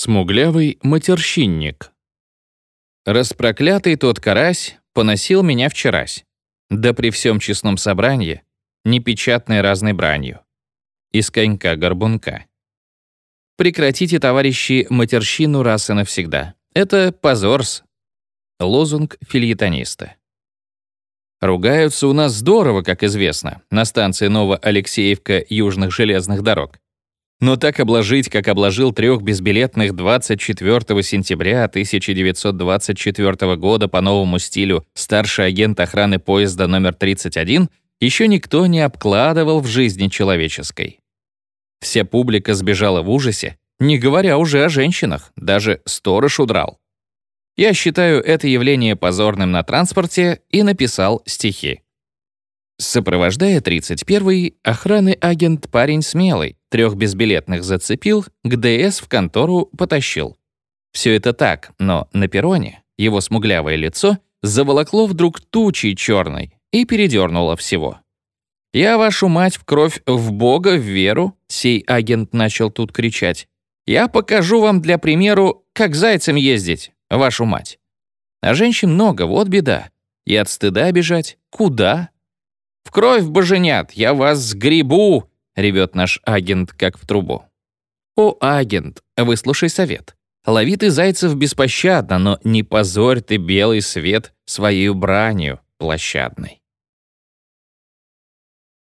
Смуглявый матерщинник. Распроклятый тот карась поносил меня вчерась. Да при всем честном собрании, непечатной разной бранью. Из конька-горбунка. Прекратите, товарищи, матерщину раз и навсегда. Это позорс. Лозунг фильетониста. Ругаются у нас здорово, как известно, на станции Новоалексеевка Южных железных дорог. Но так обложить, как обложил трех безбилетных 24 сентября 1924 года по новому стилю старший агент охраны поезда номер 31, еще никто не обкладывал в жизни человеческой. Вся публика сбежала в ужасе, не говоря уже о женщинах, даже сторож удрал. Я считаю это явление позорным на транспорте и написал стихи. Сопровождая 31-й, охраны агент парень смелый, трех безбилетных зацепил, к ДС в контору потащил. Все это так, но на перроне его смуглявое лицо заволокло вдруг тучей черной и передернуло всего. «Я вашу мать в кровь, в Бога, в веру», сей агент начал тут кричать. «Я покажу вам для примеру, как зайцем ездить, вашу мать». А женщин много, вот беда. И от стыда бежать. Куда? «В кровь, боженят, я вас сгребу!» — ревет наш агент, как в трубу. «О, агент, выслушай совет. Лови ты зайцев беспощадно, но не позорь ты белый свет своей бранью площадной».